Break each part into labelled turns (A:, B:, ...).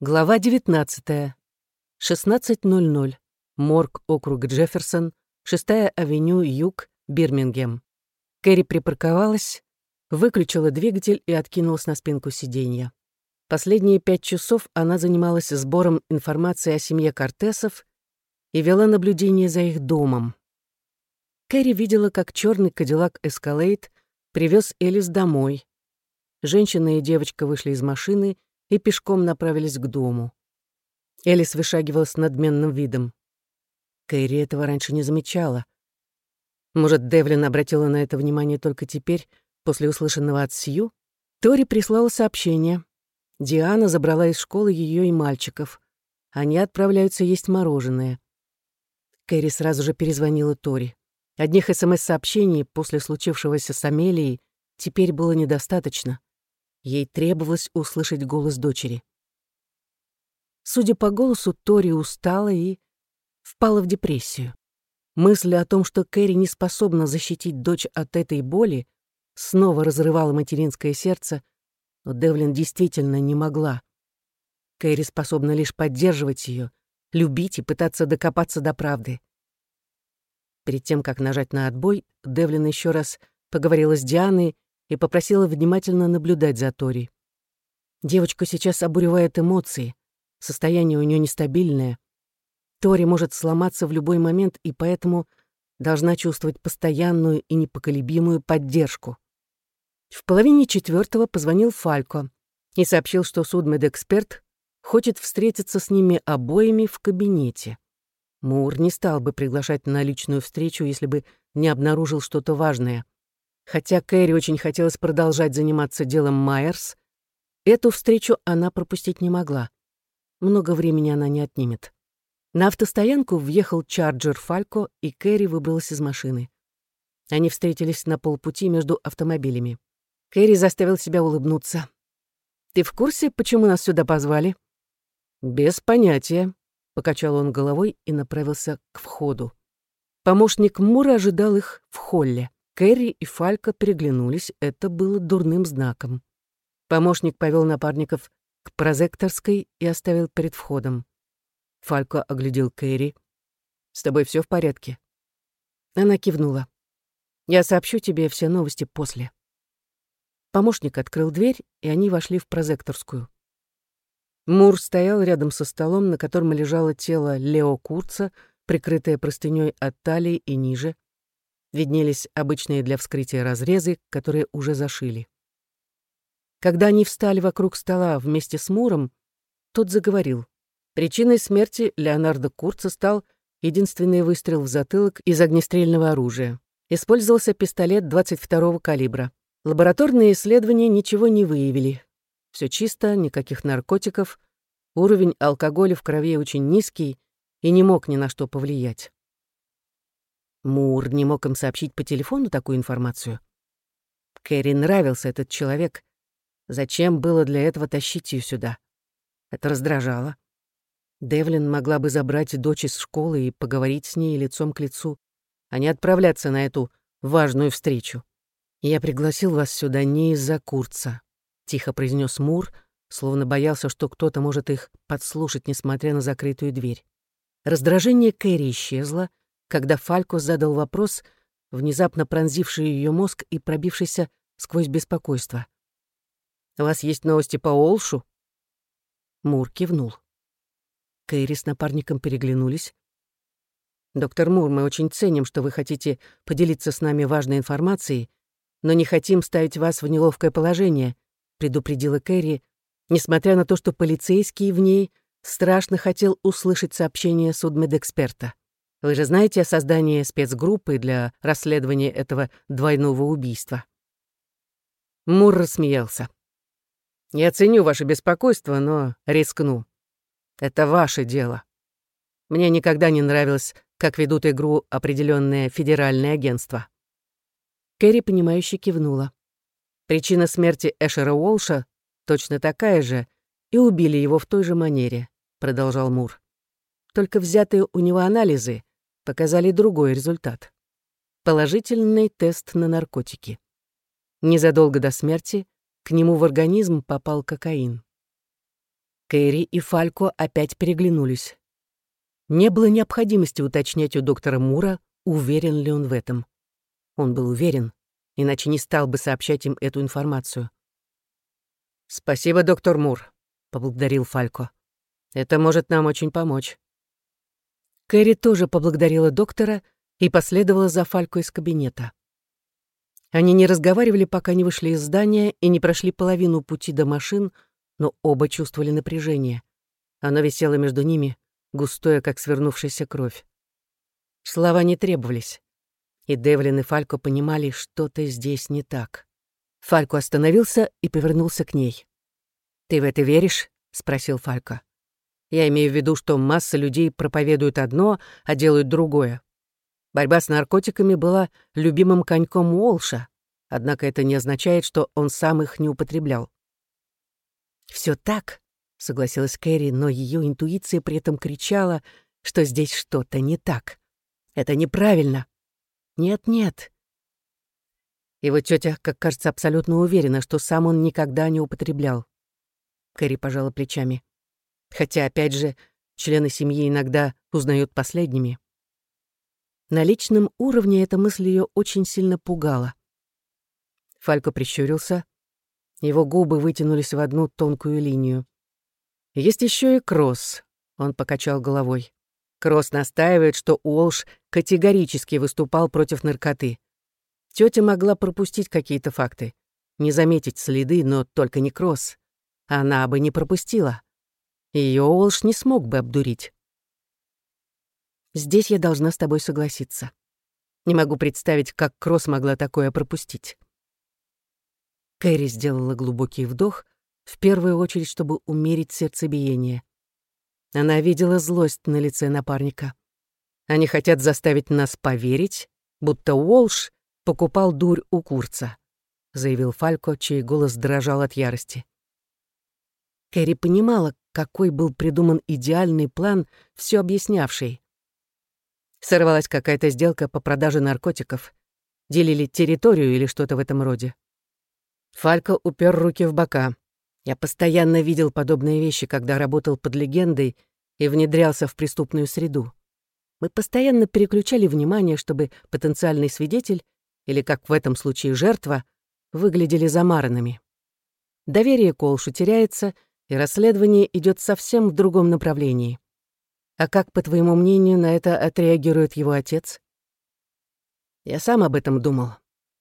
A: Глава 19. 16.00. Морг, округ Джефферсон, 6-я авеню, юг, Бирмингем. Кэрри припарковалась, выключила двигатель и откинулась на спинку сиденья. Последние пять часов она занималась сбором информации о семье Кортесов и вела наблюдение за их домом. Кэрри видела, как черный кадиллак Эскалейт привез Элис домой. Женщина и девочка вышли из машины и пешком направились к дому. Элис вышагивала с надменным видом. Кэрри этого раньше не замечала. Может, Девлин обратила на это внимание только теперь, после услышанного от Сью? Тори прислала сообщение. Диана забрала из школы ее и мальчиков. Они отправляются есть мороженое. Кэрри сразу же перезвонила Тори. Одних СМС-сообщений после случившегося с Амелией теперь было недостаточно. Ей требовалось услышать голос дочери. Судя по голосу, Тори устала и впала в депрессию. Мысль о том, что Кэрри не способна защитить дочь от этой боли, снова разрывала материнское сердце, но Девлин действительно не могла. Кэрри способна лишь поддерживать ее, любить и пытаться докопаться до правды. Перед тем, как нажать на отбой, Девлин еще раз поговорила с Дианой и попросила внимательно наблюдать за Тори. Девочка сейчас обуревает эмоции, состояние у нее нестабильное. Тори может сломаться в любой момент и поэтому должна чувствовать постоянную и непоколебимую поддержку. В половине четвертого позвонил Фалько и сообщил, что судмедэксперт хочет встретиться с ними обоими в кабинете. Мур не стал бы приглашать на личную встречу, если бы не обнаружил что-то важное — Хотя Кэрри очень хотелось продолжать заниматься делом Майерс, эту встречу она пропустить не могла. Много времени она не отнимет. На автостоянку въехал Чарджер Фалько, и Кэрри выбралась из машины. Они встретились на полпути между автомобилями. Кэрри заставил себя улыбнуться. «Ты в курсе, почему нас сюда позвали?» «Без понятия», — покачал он головой и направился к входу. Помощник Мура ожидал их в холле. Кэрри и Фалька переглянулись, это было дурным знаком. Помощник повел напарников к прозекторской и оставил перед входом. Фалько оглядел Кэрри. «С тобой все в порядке?» Она кивнула. «Я сообщу тебе все новости после». Помощник открыл дверь, и они вошли в прозекторскую. Мур стоял рядом со столом, на котором лежало тело Лео Курца, прикрытое простыней от талии и ниже виднелись обычные для вскрытия разрезы, которые уже зашили. Когда они встали вокруг стола вместе с Муром, тот заговорил. Причиной смерти Леонардо Курца стал единственный выстрел в затылок из огнестрельного оружия. Использовался пистолет 22-го калибра. Лабораторные исследования ничего не выявили. Все чисто, никаких наркотиков, уровень алкоголя в крови очень низкий и не мог ни на что повлиять. Мур не мог им сообщить по телефону такую информацию. Кэрри нравился этот человек. Зачем было для этого тащить ее сюда? Это раздражало. Девлин могла бы забрать дочь из школы и поговорить с ней лицом к лицу, а не отправляться на эту важную встречу. «Я пригласил вас сюда не из-за Курца», — тихо произнес Мур, словно боялся, что кто-то может их подслушать, несмотря на закрытую дверь. Раздражение Кэрри исчезло, когда Фалько задал вопрос, внезапно пронзивший ее мозг и пробившийся сквозь беспокойство. «У вас есть новости по Олшу?» Мур кивнул. Кэрри с напарником переглянулись. «Доктор Мур, мы очень ценим, что вы хотите поделиться с нами важной информацией, но не хотим ставить вас в неловкое положение», предупредила Кэрри, несмотря на то, что полицейский в ней страшно хотел услышать сообщение судмедэксперта. Вы же знаете о создании спецгруппы для расследования этого двойного убийства?» Мур рассмеялся. «Я ценю ваше беспокойство, но рискну. Это ваше дело. Мне никогда не нравилось, как ведут игру определенные федеральные агентства». Кэрри, понимающе кивнула. Причина смерти Эшера Уолша точно такая же, и убили его в той же манере, продолжал Мур. Только взятые у него анализы показали другой результат. Положительный тест на наркотики. Незадолго до смерти к нему в организм попал кокаин. Кэрри и Фалько опять переглянулись. Не было необходимости уточнять у доктора Мура, уверен ли он в этом. Он был уверен, иначе не стал бы сообщать им эту информацию. «Спасибо, доктор Мур», — поблагодарил Фалько. «Это может нам очень помочь». Кэрри тоже поблагодарила доктора и последовала за Фалько из кабинета. Они не разговаривали, пока не вышли из здания и не прошли половину пути до машин, но оба чувствовали напряжение. Оно висело между ними, густое, как свернувшаяся кровь. Слова не требовались. И Девлин и Фалько понимали, что-то здесь не так. Фалько остановился и повернулся к ней. «Ты в это веришь?» — спросил Фалько. «Я имею в виду, что масса людей проповедуют одно, а делают другое. Борьба с наркотиками была любимым коньком Уолша, однако это не означает, что он сам их не употреблял. Все так», — согласилась Кэрри, но ее интуиция при этом кричала, что здесь что-то не так. Это неправильно. Нет-нет. Его тетя, как кажется, абсолютно уверена, что сам он никогда не употреблял. Кэрри пожала плечами. Хотя, опять же, члены семьи иногда узнают последними. На личном уровне эта мысль ее очень сильно пугала. Фалько прищурился. Его губы вытянулись в одну тонкую линию. «Есть еще и Кросс», — он покачал головой. Кросс настаивает, что Уолш категорически выступал против наркоты. Тетя могла пропустить какие-то факты, не заметить следы, но только не Кросс. Она бы не пропустила. Ее Уолш не смог бы обдурить. Здесь я должна с тобой согласиться. Не могу представить, как Кросс могла такое пропустить. Кэрри сделала глубокий вдох, в первую очередь, чтобы умерить сердцебиение. Она видела злость на лице напарника. Они хотят заставить нас поверить, будто Уолш покупал дурь у курца, заявил Фалько, чей голос дрожал от ярости. Кэрри понимала, какой был придуман идеальный план, все объяснявший. Сорвалась какая-то сделка по продаже наркотиков. Делили территорию или что-то в этом роде. Фалько упер руки в бока. Я постоянно видел подобные вещи, когда работал под легендой и внедрялся в преступную среду. Мы постоянно переключали внимание, чтобы потенциальный свидетель, или, как в этом случае, жертва, выглядели замаранными. Доверие к Олшу теряется, и расследование идет совсем в другом направлении. А как, по твоему мнению, на это отреагирует его отец? Я сам об этом думал.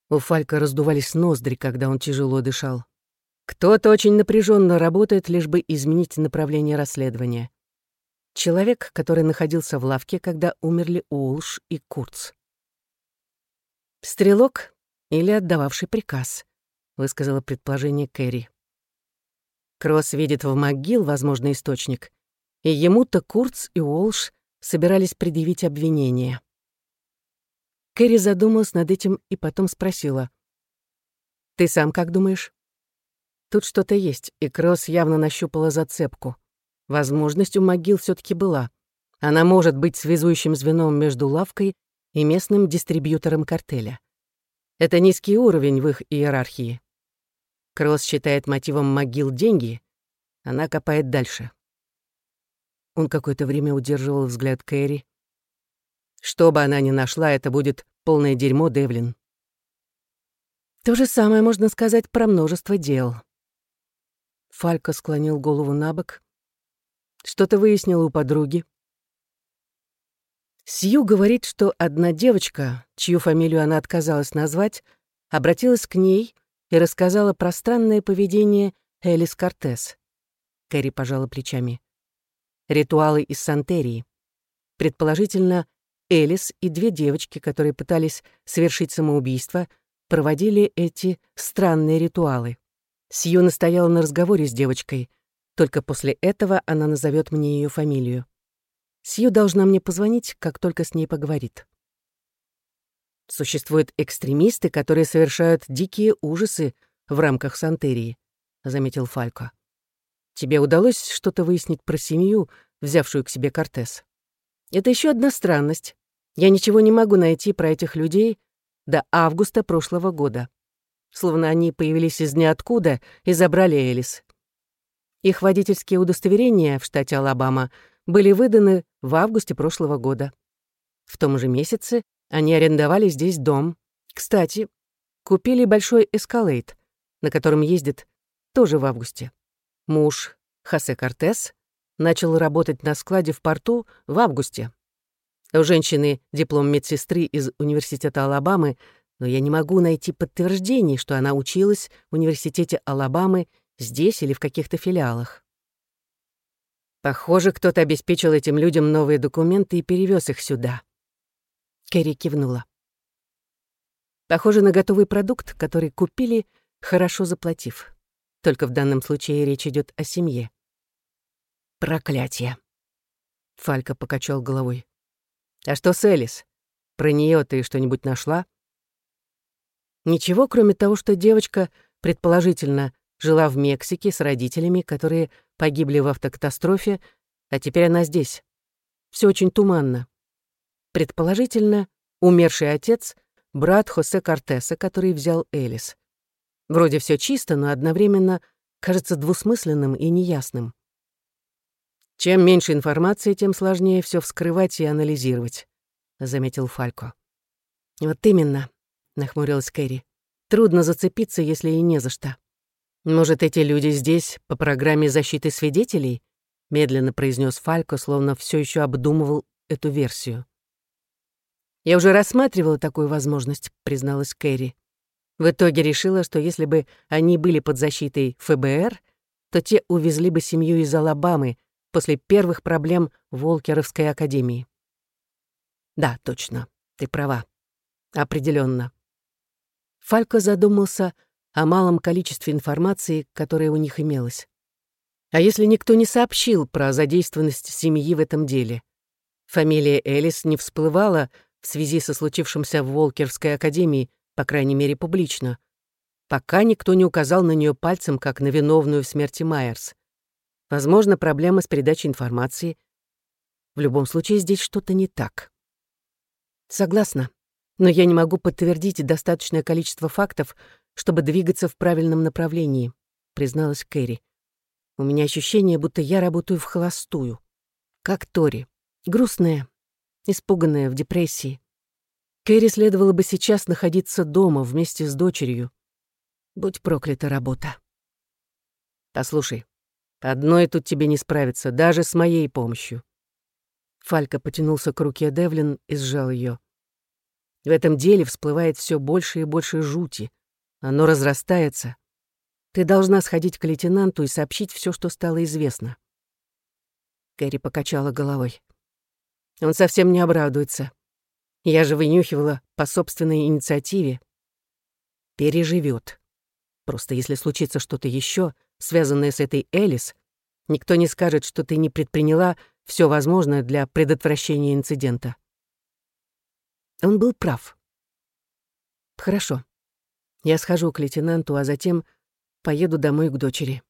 A: У Фалька раздувались ноздри, когда он тяжело дышал. Кто-то очень напряженно работает, лишь бы изменить направление расследования. Человек, который находился в лавке, когда умерли Улш и Курц. «Стрелок или отдававший приказ», — высказала предположение Кэрри. Кросс видит в могил возможный источник, и ему-то Курц и Уолш собирались предъявить обвинение. Кэрри задумалась над этим и потом спросила. «Ты сам как думаешь?» Тут что-то есть, и Кросс явно нащупала зацепку. Возможность у могил все таки была. Она может быть связующим звеном между лавкой и местным дистрибьютором картеля. Это низкий уровень в их иерархии. Кросс считает мотивом могил деньги, она копает дальше. Он какое-то время удерживал взгляд Кэрри. Что бы она ни нашла, это будет полное дерьмо, Девлин. То же самое можно сказать про множество дел. Фалька склонил голову на бок. Что-то выяснила у подруги. Сью говорит, что одна девочка, чью фамилию она отказалась назвать, обратилась к ней и рассказала про странное поведение Элис Кортес. Кэрри пожала плечами ритуалы из Сантерии. Предположительно, Элис и две девочки, которые пытались совершить самоубийство, проводили эти странные ритуалы. Сью настояла на разговоре с девочкой. Только после этого она назовет мне ее фамилию. Сью должна мне позвонить, как только с ней поговорит. Существуют экстремисты, которые совершают дикие ужасы в рамках Сантерии, заметил Фалько. Тебе удалось что-то выяснить про семью, взявшую к себе Кортес? Это еще одна странность. Я ничего не могу найти про этих людей до августа прошлого года. Словно они появились из ниоткуда и забрали Элис. Их водительские удостоверения в штате Алабама были выданы в августе прошлого года. В том же месяце они арендовали здесь дом. Кстати, купили большой эскалейт, на котором ездит тоже в августе. Муж, Хосе Кортес, начал работать на складе в порту в августе. У женщины диплом медсестры из Университета Алабамы, но я не могу найти подтверждений, что она училась в Университете Алабамы здесь или в каких-то филиалах. Похоже, кто-то обеспечил этим людям новые документы и перевез их сюда. Кэрри кивнула. Похоже на готовый продукт, который купили, хорошо заплатив. Только в данном случае речь идет о семье. Проклятие. Фалька покачал головой. А что с Элис? Про нее ты что-нибудь нашла? Ничего, кроме того, что девочка, предположительно, жила в Мексике с родителями, которые погибли в автокатастрофе, а теперь она здесь. Все очень туманно. Предположительно, умерший отец — брат Хосе Кортеса, который взял Элис. Вроде все чисто, но одновременно кажется двусмысленным и неясным. Чем меньше информации, тем сложнее все вскрывать и анализировать, заметил Фалько. Вот именно, нахмурилась Кэрри. Трудно зацепиться, если и не за что. Может, эти люди здесь по программе защиты свидетелей? медленно произнес Фалько, словно все еще обдумывал эту версию. Я уже рассматривала такую возможность, призналась Кэрри. В итоге решила, что если бы они были под защитой ФБР, то те увезли бы семью из Алабамы после первых проблем Волкеровской академии. Да, точно, ты права. Определенно. Фалько задумался о малом количестве информации, которая у них имелась. А если никто не сообщил про задействованность семьи в этом деле? Фамилия Элис не всплывала в связи со случившимся в Волкерской академии, по крайней мере, публично, пока никто не указал на нее пальцем, как на виновную в смерти Майерс. Возможно, проблема с передачей информации. В любом случае, здесь что-то не так. Согласна. Но я не могу подтвердить достаточное количество фактов, чтобы двигаться в правильном направлении, призналась Кэрри. У меня ощущение, будто я работаю в холостую. Как Тори. Грустная, испуганная, в депрессии. Кэрри следовало бы сейчас находиться дома вместе с дочерью. Будь проклята работа. Послушай, одной тут тебе не справиться, даже с моей помощью. Фалька потянулся к руке Девлин и сжал ее. В этом деле всплывает все больше и больше жути. Оно разрастается. Ты должна сходить к лейтенанту и сообщить все, что стало известно. Кэрри покачала головой. Он совсем не обрадуется. Я же вынюхивала по собственной инициативе. Переживет. Просто если случится что-то еще, связанное с этой Элис, никто не скажет, что ты не предприняла все возможное для предотвращения инцидента. Он был прав. Хорошо. Я схожу к лейтенанту, а затем поеду домой к дочери.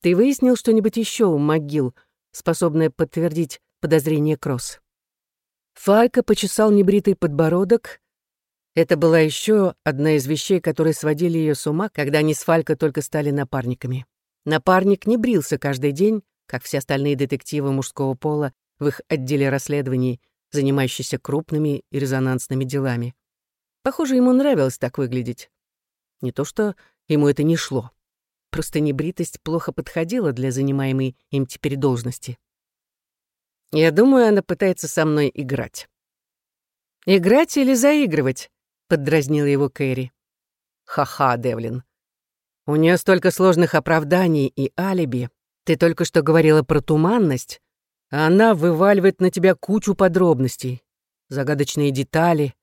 A: Ты выяснил что-нибудь еще у могил, способное подтвердить подозрение Кросс? Фалька почесал небритый подбородок. Это была еще одна из вещей, которые сводили ее с ума, когда они с Фалька только стали напарниками. Напарник не брился каждый день, как все остальные детективы мужского пола в их отделе расследований, занимающиеся крупными и резонансными делами. Похоже, ему нравилось так выглядеть. Не то что ему это не шло. Просто небритость плохо подходила для занимаемой им теперь должности. Я думаю, она пытается со мной играть. «Играть или заигрывать?» — поддразнила его Кэрри. «Ха-ха, Девлин. У нее столько сложных оправданий и алиби. Ты только что говорила про туманность, а она вываливает на тебя кучу подробностей, загадочные детали,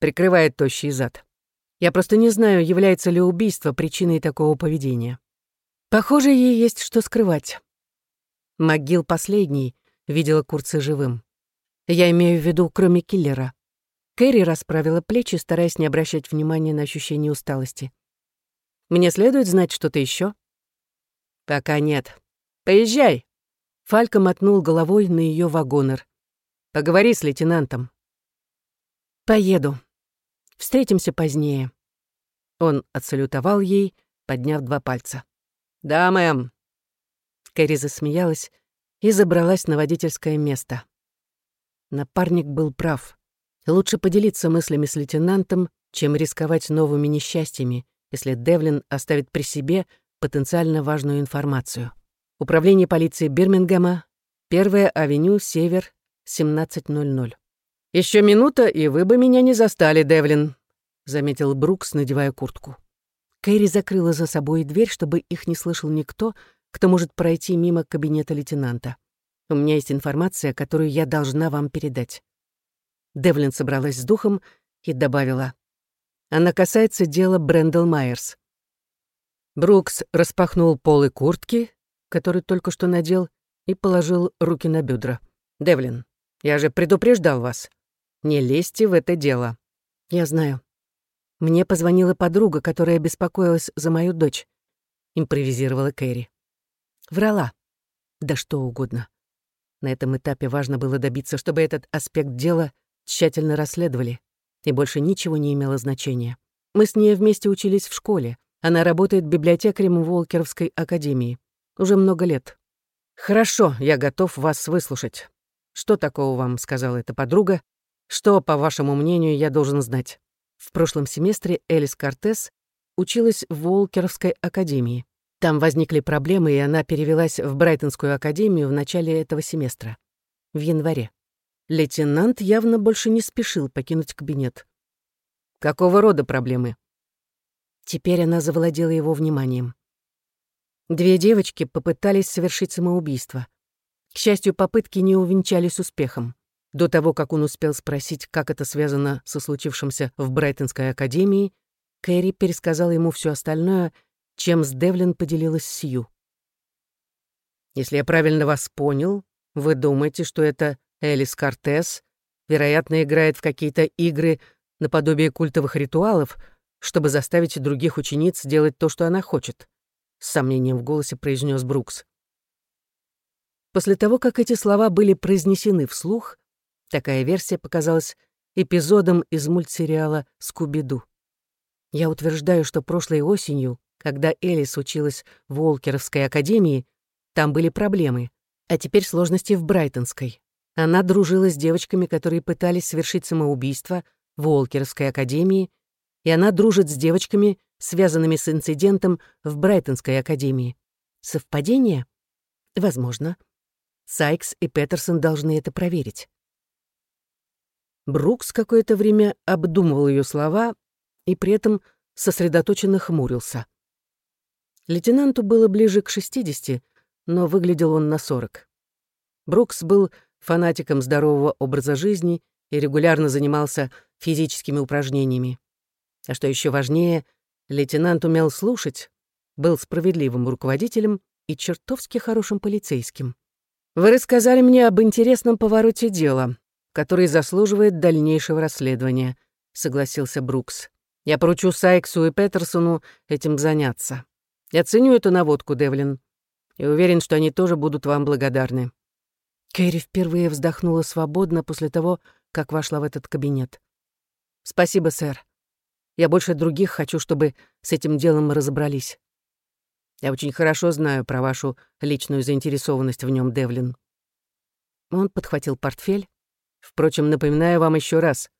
A: прикрывает тощий зад. Я просто не знаю, является ли убийство причиной такого поведения. Похоже, ей есть что скрывать. Могил последний видела Курца живым. Я имею в виду, кроме киллера. Кэрри расправила плечи, стараясь не обращать внимания на ощущение усталости. «Мне следует знать что-то еще? «Пока нет. Поезжай!» Фалька мотнул головой на ее вагонер. «Поговори с лейтенантом». «Поеду», Встретимся позднее». Он отсалютовал ей, подняв два пальца. «Да, мэм, Кэрри засмеялась и забралась на водительское место. Напарник был прав. Лучше поделиться мыслями с лейтенантом, чем рисковать новыми несчастьями, если Девлин оставит при себе потенциально важную информацию. Управление полиции Бирмингема, 1 авеню, север, 17.00. Еще минута, и вы бы меня не застали, Девлин», — заметил Брукс, надевая куртку. Кэрри закрыла за собой дверь, чтобы их не слышал никто, кто может пройти мимо кабинета лейтенанта. «У меня есть информация, которую я должна вам передать». Девлин собралась с духом и добавила. «Она касается дела Брэндл Майерс». Брукс распахнул полы куртки, который только что надел, и положил руки на бедра. «Девлин, я же предупреждал вас. Не лезьте в это дело». «Я знаю. Мне позвонила подруга, которая беспокоилась за мою дочь», — импровизировала Кэрри. Врала. Да что угодно. На этом этапе важно было добиться, чтобы этот аспект дела тщательно расследовали, и больше ничего не имело значения. Мы с ней вместе учились в школе. Она работает библиотекарем Волкеровской академии. Уже много лет. «Хорошо, я готов вас выслушать. Что такого вам сказала эта подруга? Что, по вашему мнению, я должен знать?» В прошлом семестре Элис Кортес училась в Волкеровской академии. Там возникли проблемы, и она перевелась в Брайтонскую академию в начале этого семестра, в январе. Лейтенант явно больше не спешил покинуть кабинет. «Какого рода проблемы?» Теперь она завладела его вниманием. Две девочки попытались совершить самоубийство. К счастью, попытки не увенчались успехом. До того, как он успел спросить, как это связано со случившимся в Брайтонской академии, Кэрри пересказала ему все остальное, чем с Девлин поделилась Сью. «Если я правильно вас понял, вы думаете, что это Элис Кортес, вероятно, играет в какие-то игры наподобие культовых ритуалов, чтобы заставить других учениц делать то, что она хочет», — с сомнением в голосе произнес Брукс. После того, как эти слова были произнесены вслух, такая версия показалась эпизодом из мультсериала «Скуби-Ду». Я утверждаю, что прошлой осенью, когда Элис училась в Уолкеровской академии, там были проблемы, а теперь сложности в Брайтонской. Она дружила с девочками, которые пытались совершить самоубийство в Уолкеровской академии и она дружит с девочками, связанными с инцидентом в Брайтонской академии. Совпадение? Возможно. Сайкс и Петерсон должны это проверить. Брукс какое-то время обдумывал ее слова и при этом сосредоточенно хмурился. Лейтенанту было ближе к 60, но выглядел он на 40. Брукс был фанатиком здорового образа жизни и регулярно занимался физическими упражнениями. А что еще важнее, лейтенант умел слушать, был справедливым руководителем и чертовски хорошим полицейским. Вы рассказали мне об интересном повороте дела, который заслуживает дальнейшего расследования, согласился Брукс. Я поручу Сайксу и Петерсону этим заняться. Я ценю эту наводку, Девлин, и уверен, что они тоже будут вам благодарны. Кэрри впервые вздохнула свободно после того, как вошла в этот кабинет. «Спасибо, сэр. Я больше других хочу, чтобы с этим делом мы разобрались. Я очень хорошо знаю про вашу личную заинтересованность в нем, Девлин. Он подхватил портфель. Впрочем, напоминаю вам еще раз,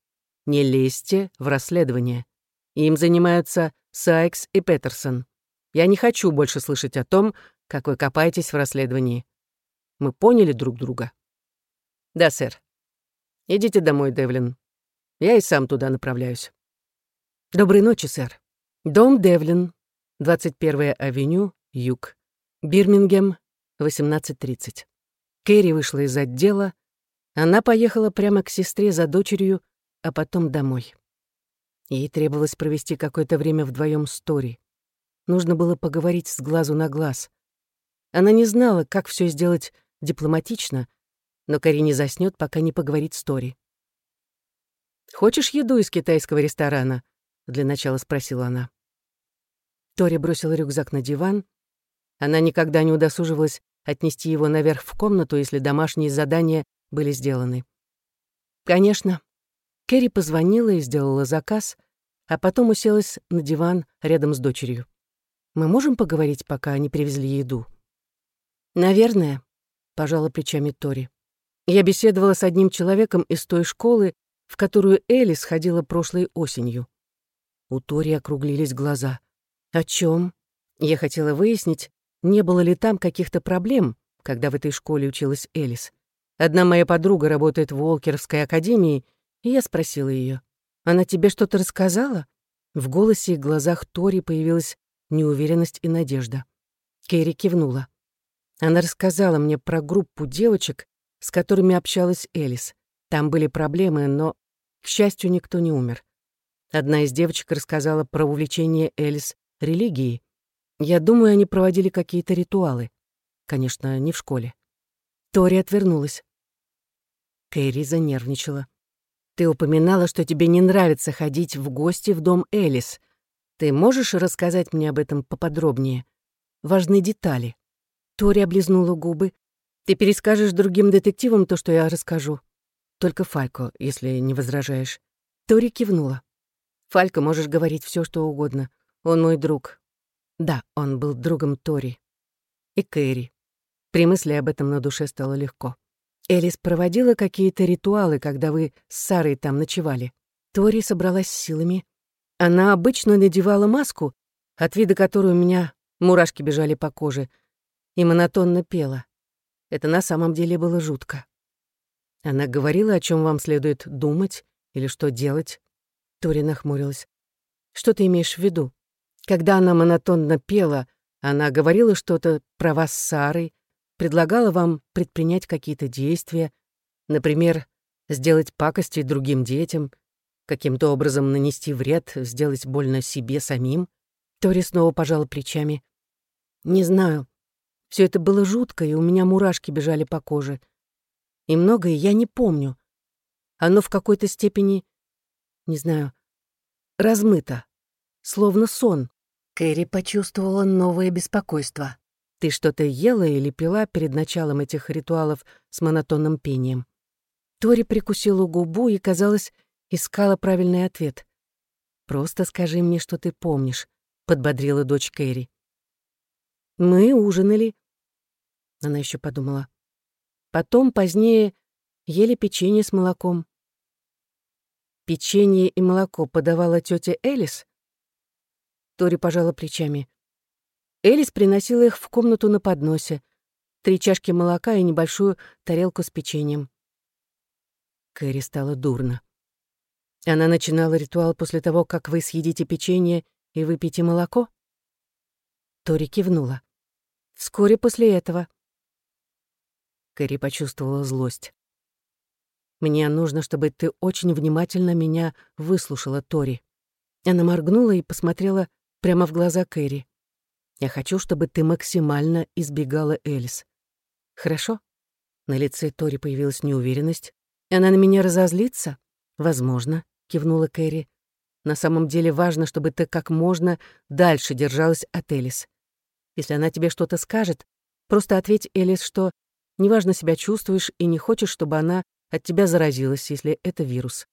A: не лезьте в расследование. Им занимаются Сайкс и Петерсон. Я не хочу больше слышать о том, как вы копаетесь в расследовании. Мы поняли друг друга? Да, сэр. Идите домой, Девлин. Я и сам туда направляюсь. Доброй ночи, сэр. Дом Девлин, 21-я авеню, юг. Бирмингем, 18.30. Кэрри вышла из отдела. Она поехала прямо к сестре за дочерью, а потом домой. Ей требовалось провести какое-то время вдвоем с Тори. Нужно было поговорить с глазу на глаз. Она не знала, как все сделать дипломатично, но Кэрри не заснет, пока не поговорит с Тори. «Хочешь еду из китайского ресторана?» для начала спросила она. Тори бросила рюкзак на диван. Она никогда не удосуживалась отнести его наверх в комнату, если домашние задания были сделаны. Конечно. Кэрри позвонила и сделала заказ, а потом уселась на диван рядом с дочерью. «Мы можем поговорить, пока они привезли еду?» «Наверное», — пожала плечами Тори. «Я беседовала с одним человеком из той школы, в которую Элли сходила прошлой осенью». У Тори округлились глаза. «О чем? Я хотела выяснить, не было ли там каких-то проблем, когда в этой школе училась Элис. Одна моя подруга работает в Уолкеровской академии, и я спросила ее, «Она тебе что-то рассказала?» В голосе и глазах Тори появилась неуверенность и надежда. Кэрри кивнула. Она рассказала мне про группу девочек, с которыми общалась Элис. Там были проблемы, но, к счастью, никто не умер. Одна из девочек рассказала про увлечение Элис религией. Я думаю, они проводили какие-то ритуалы. Конечно, не в школе. Тори отвернулась. Кэрри занервничала. «Ты упоминала, что тебе не нравится ходить в гости в дом Элис. Ты можешь рассказать мне об этом поподробнее? Важны детали». Тори облизнула губы. «Ты перескажешь другим детективам то, что я расскажу. Только Фалько, если не возражаешь». Тори кивнула. «Фалько, можешь говорить все, что угодно. Он мой друг». Да, он был другом Тори. И Кэрри. При мысли об этом на душе стало легко. Элис проводила какие-то ритуалы, когда вы с Сарой там ночевали. Тори собралась силами. Она обычно надевала маску, от вида которой у меня мурашки бежали по коже, и монотонно пела. Это на самом деле было жутко. Она говорила, о чем вам следует думать или что делать. Тори нахмурилась. Что ты имеешь в виду? Когда она монотонно пела, она говорила что-то про вас с Сарой, предлагала вам предпринять какие-то действия, например, сделать пакости другим детям, каким-то образом нанести вред, сделать больно себе самим. Тори снова пожала плечами. «Не знаю. Все это было жутко, и у меня мурашки бежали по коже. И многое я не помню. Оно в какой-то степени, не знаю, размыто, словно сон». Кэрри почувствовала новое беспокойство. Ты что-то ела или пила перед началом этих ритуалов с монотонным пением?» Тори прикусила губу и, казалось, искала правильный ответ. «Просто скажи мне, что ты помнишь», — подбодрила дочь Кэрри. «Мы ужинали», — она еще подумала. «Потом, позднее, ели печенье с молоком». «Печенье и молоко подавала тетя Элис?» Тори пожала плечами. Элис приносила их в комнату на подносе. Три чашки молока и небольшую тарелку с печеньем. Кэрри стало дурно. Она начинала ритуал после того, как вы съедите печенье и выпьете молоко? Тори кивнула. Вскоре после этого. Кэрри почувствовала злость. «Мне нужно, чтобы ты очень внимательно меня выслушала, Тори». Она моргнула и посмотрела прямо в глаза Кэрри. Я хочу, чтобы ты максимально избегала Элис. Хорошо? На лице Тори появилась неуверенность. Она на меня разозлится? Возможно, кивнула Кэрри. На самом деле важно, чтобы ты как можно дальше держалась от Элис. Если она тебе что-то скажет, просто ответь Элис, что неважно себя чувствуешь и не хочешь, чтобы она от тебя заразилась, если это вирус.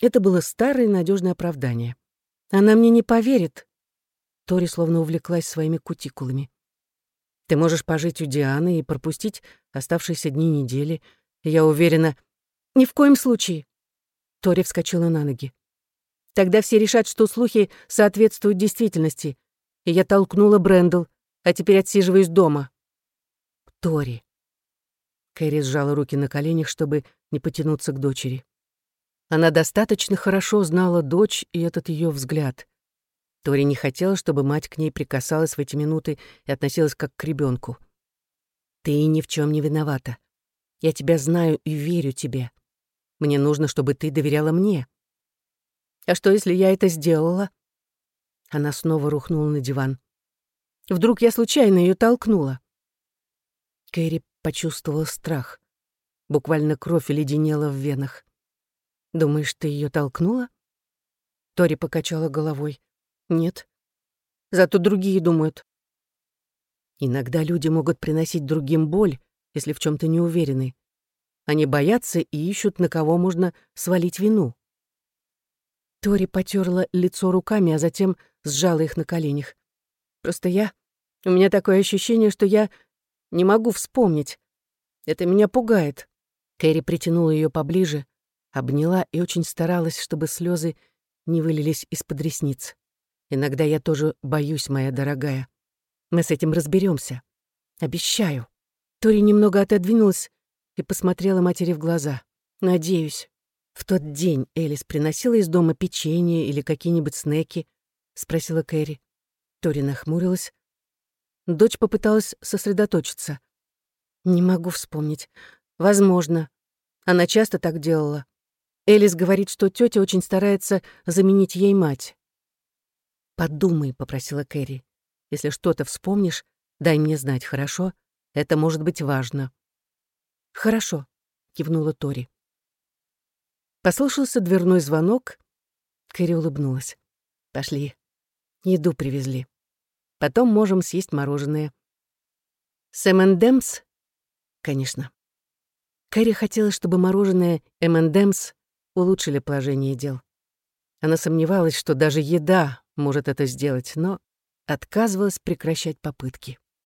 A: Это было старое надежное оправдание. Она мне не поверит, Тори словно увлеклась своими кутикулами. «Ты можешь пожить у Дианы и пропустить оставшиеся дни недели. Я уверена...» «Ни в коем случае!» Тори вскочила на ноги. «Тогда все решат, что слухи соответствуют действительности. И я толкнула Брэндл, а теперь отсиживаюсь дома». «Тори...» Кэрри сжала руки на коленях, чтобы не потянуться к дочери. Она достаточно хорошо знала дочь и этот ее взгляд. Тори не хотела, чтобы мать к ней прикасалась в эти минуты и относилась как к ребенку. «Ты ни в чем не виновата. Я тебя знаю и верю тебе. Мне нужно, чтобы ты доверяла мне». «А что, если я это сделала?» Она снова рухнула на диван. «Вдруг я случайно ее толкнула?» Кэрри почувствовала страх. Буквально кровь леденела в венах. «Думаешь, ты ее толкнула?» Тори покачала головой. Нет. Зато другие думают. Иногда люди могут приносить другим боль, если в чем то не уверены. Они боятся и ищут, на кого можно свалить вину. Тори потерла лицо руками, а затем сжала их на коленях. Просто я... У меня такое ощущение, что я Не могу вспомнить. Это меня пугает. Кэрри притянула ее поближе, обняла и очень старалась, чтобы слезы не вылились из-под ресниц. Иногда я тоже боюсь, моя дорогая. Мы с этим разберемся. Обещаю. Тори немного отодвинулась и посмотрела матери в глаза. Надеюсь. В тот день Элис приносила из дома печенье или какие-нибудь снеки, спросила Кэрри. Тори нахмурилась. Дочь попыталась сосредоточиться. Не могу вспомнить. Возможно. Она часто так делала. Элис говорит, что тетя очень старается заменить ей мать. «Подумай», — попросила Кэрри. «Если что-то вспомнишь, дай мне знать, хорошо? Это может быть важно». «Хорошо», — кивнула Тори. Послышался дверной звонок. Кэрри улыбнулась. «Пошли. Еду привезли. Потом можем съесть мороженое». «С M&M's?» «Конечно». Кэрри хотела, чтобы мороженое M&M's улучшили положение дел. Она сомневалась, что даже еда может это сделать, но отказывалась прекращать попытки.